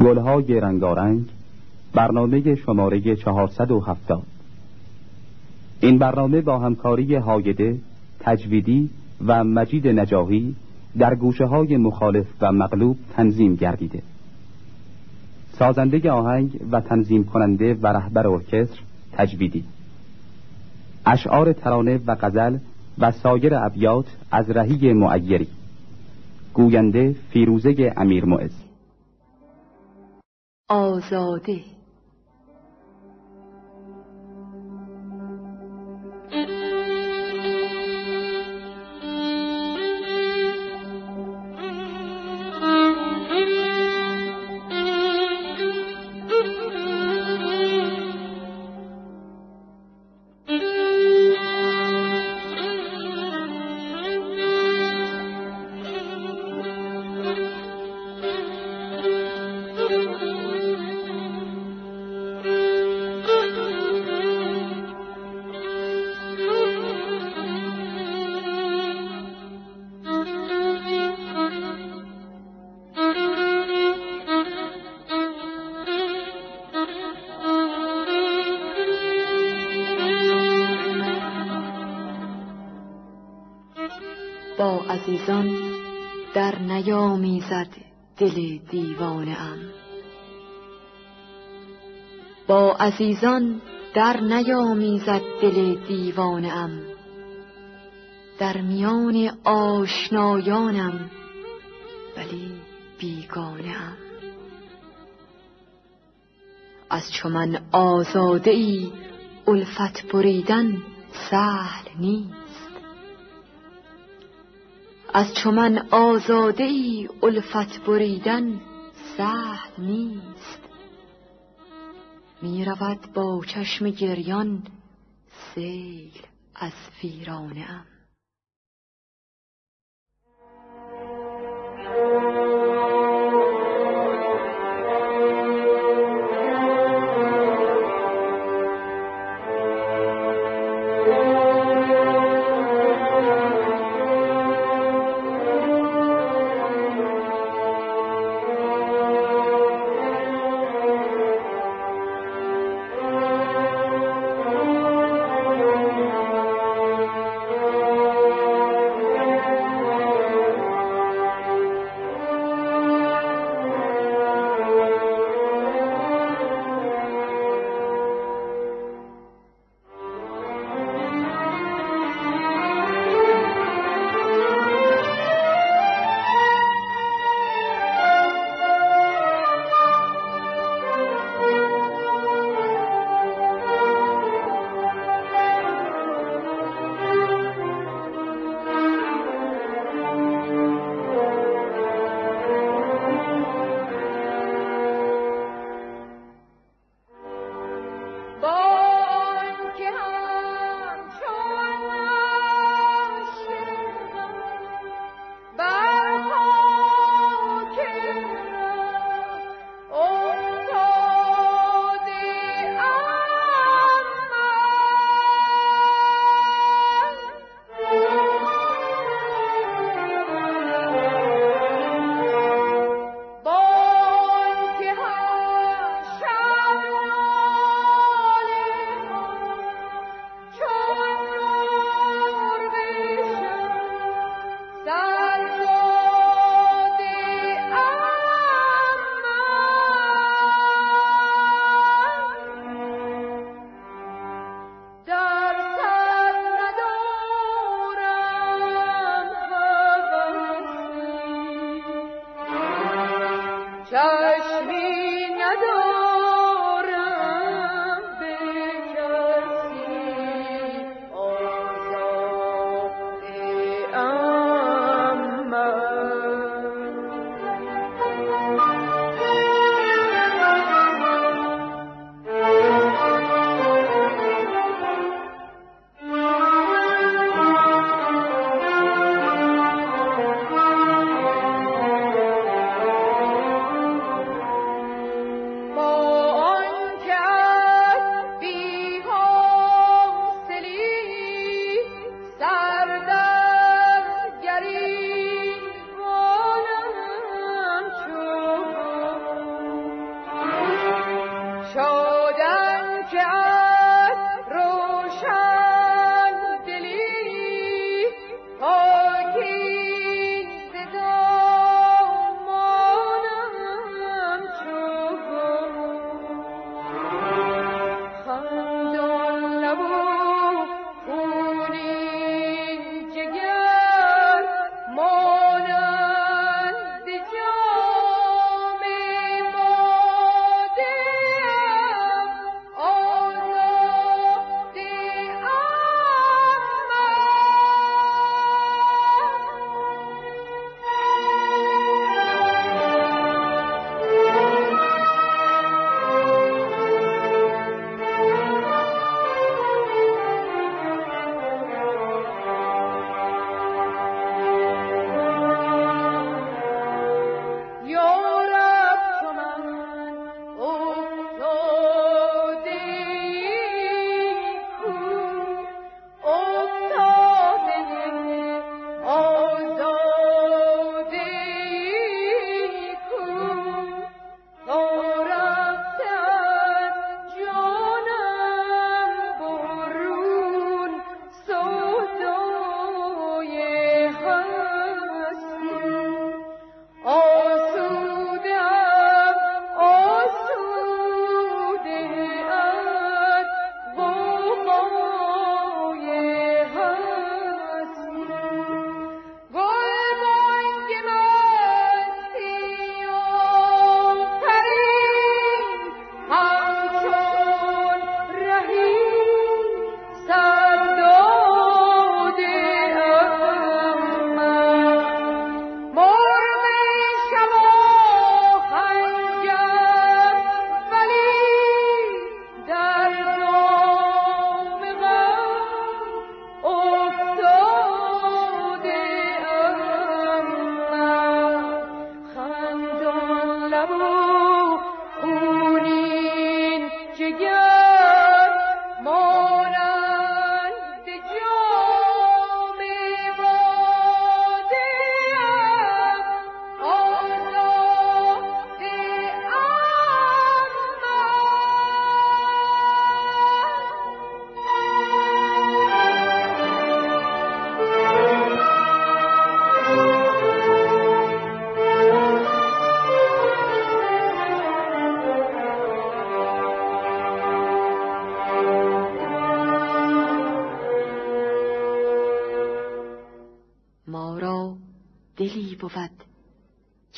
گلهای رنگارنگ برنامه شماره 470 این برنامه با همکاری هایده تجویدی و مجید نجاهی در گوشه های مخالف و مغلوب تنظیم گردیده. سازنده آهنگ و تنظیم کننده و رهبر ارکستر تجویدی. اشعار ترانه و غزل و سایر ابیات از رهی معیری. گوینده فیروزه امیر معز. آزاده با عزیزان در نیامیزد دل دیوانه ام. با عزیزان در نیامیزد دل دیوانه ام. در میان آشنایانم ولی بیگانه ام. از چو من آزاده ای الفت بریدن سهل نیست. از چو من آزاده ای الفت بریدن سهل نیست. می رود با چشم گریان سیل از فیرانه ام.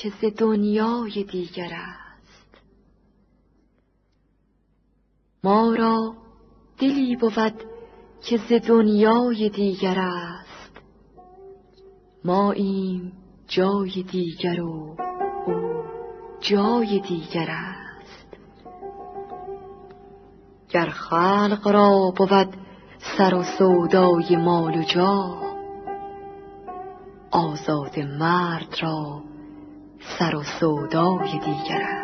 که ز دنیای دیگر است. ما را دلی بود که ز دنیای دیگر است. ما این جای دیگر و او جای دیگر است. گر خلق را بود سر و سودای مال و جا آزاد مرد را سر و سودای دیگر است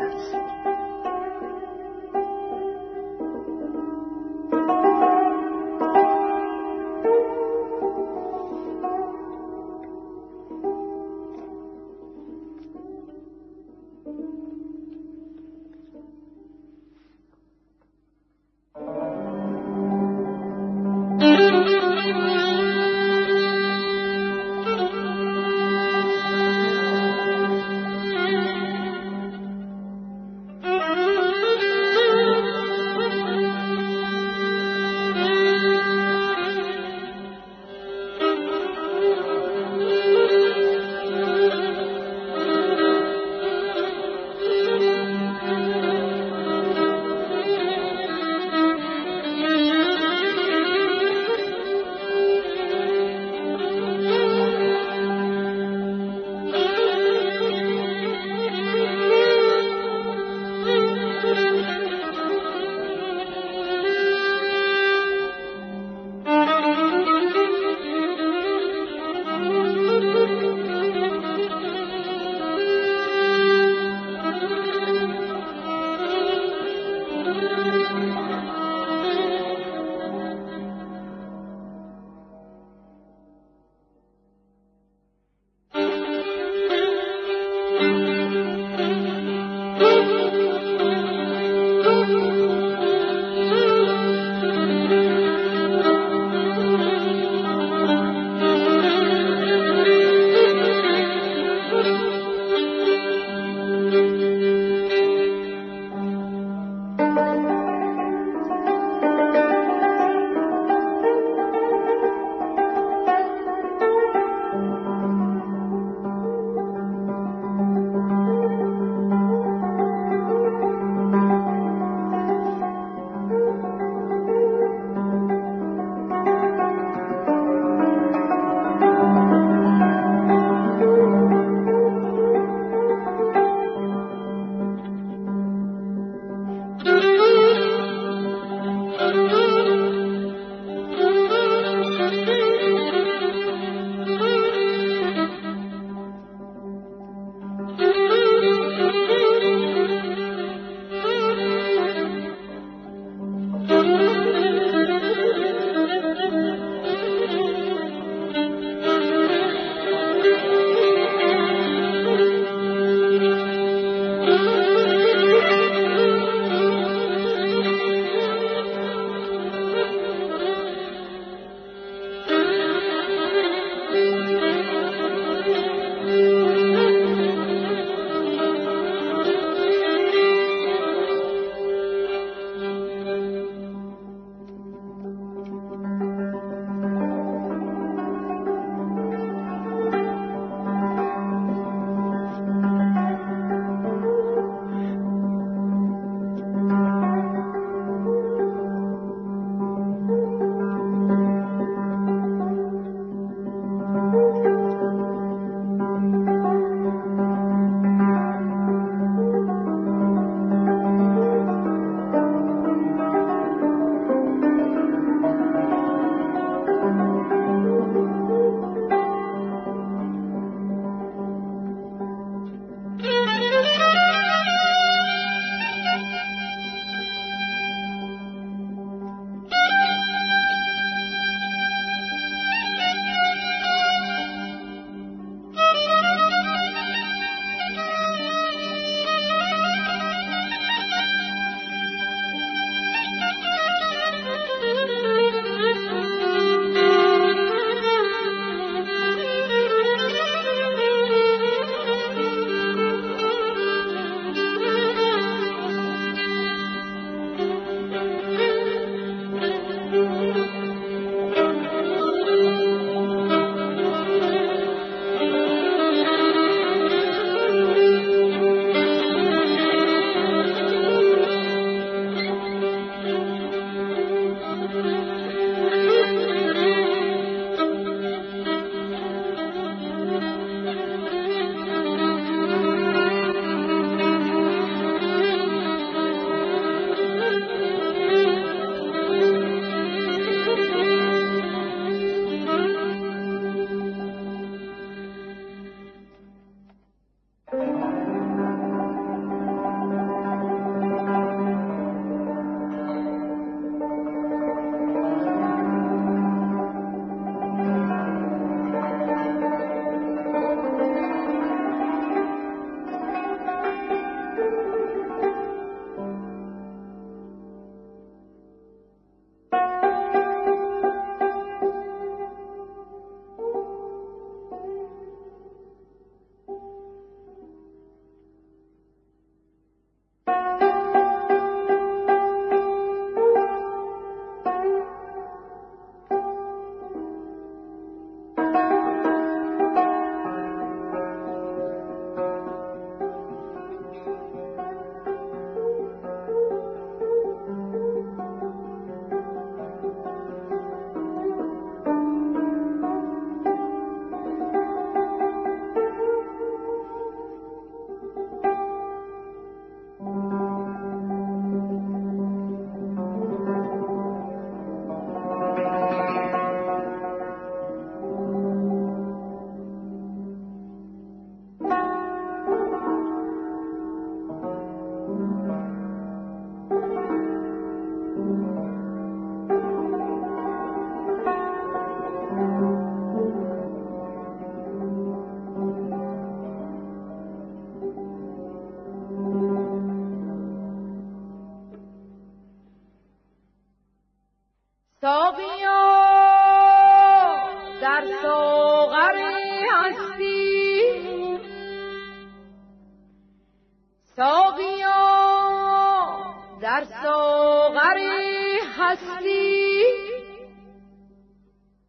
در ساغری هستی.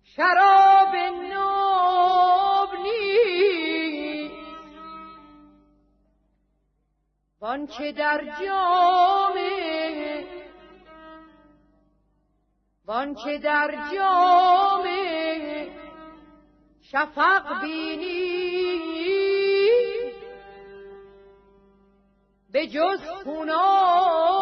شراب ناب نیست. وانچه در جام وانچه در جام شفق بینی. به جز خوناب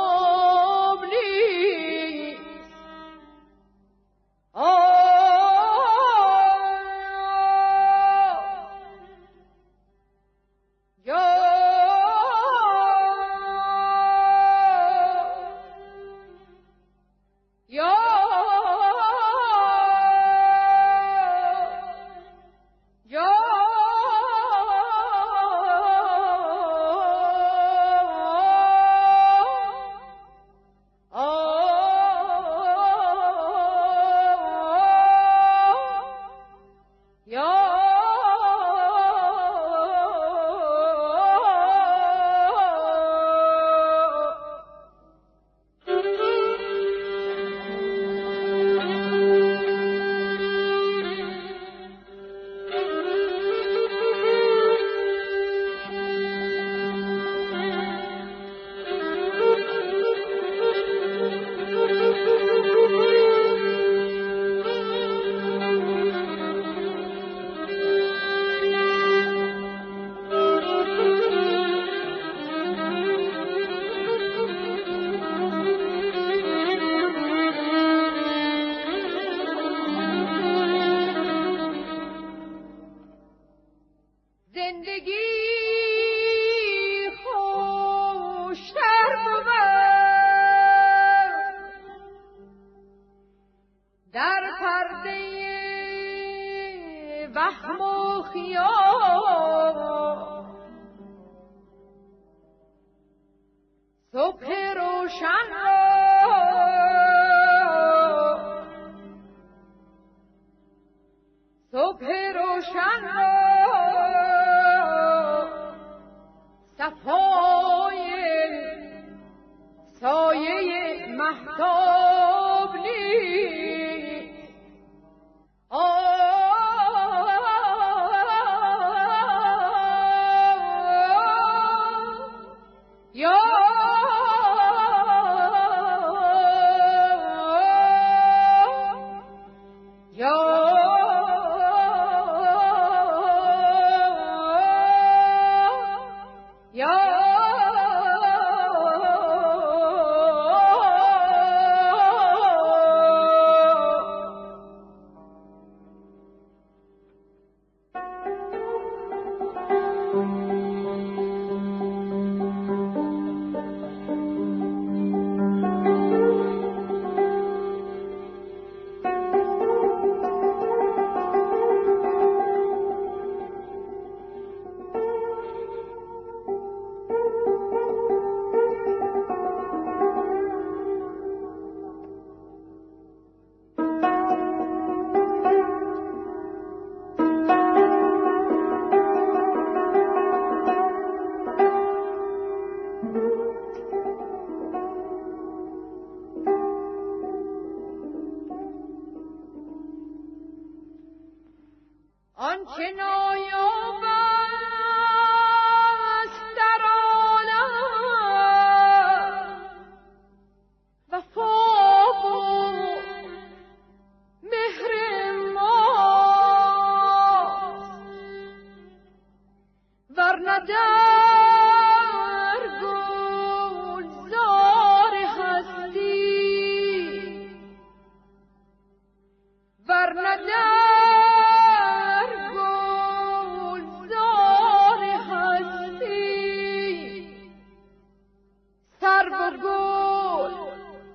for good.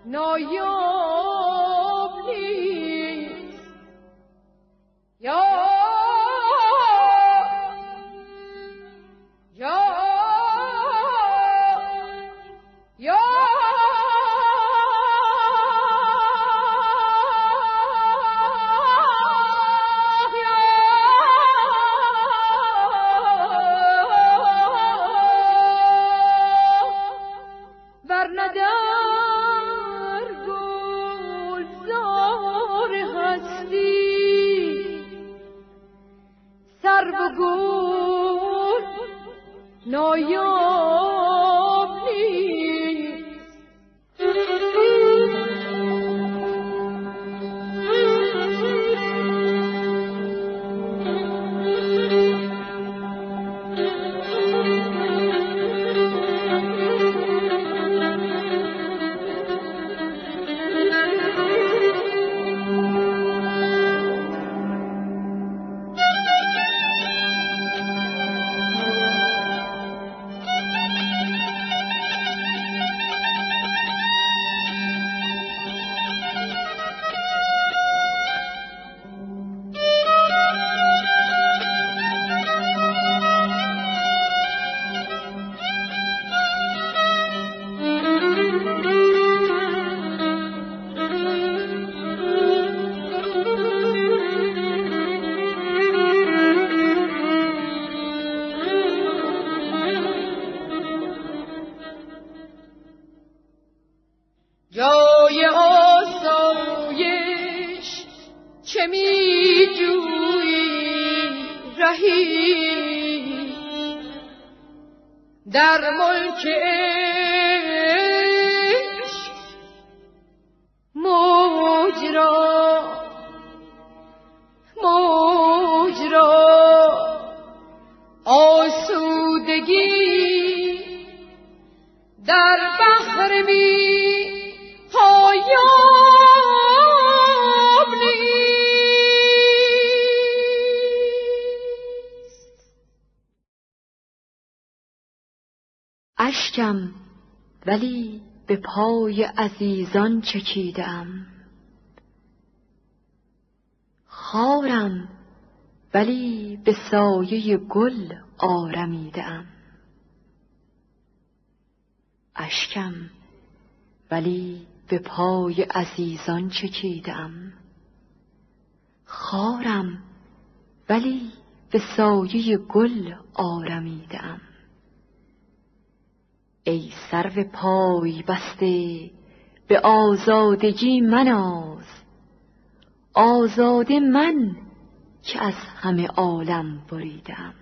No, you. در ملک عشق مجرا مجرا آسودگی در بحر بی اشکم ولی به پای عزیزان چکیدم. خارم ولی به سایه گل آرمیدم. اشکم ولی به پای عزیزان چکیدم. خارم ولی به سایه گل آرمیدم. ای سرو پای بسته به آزادگی مناز. آزاده من که از همه عالم بریدم.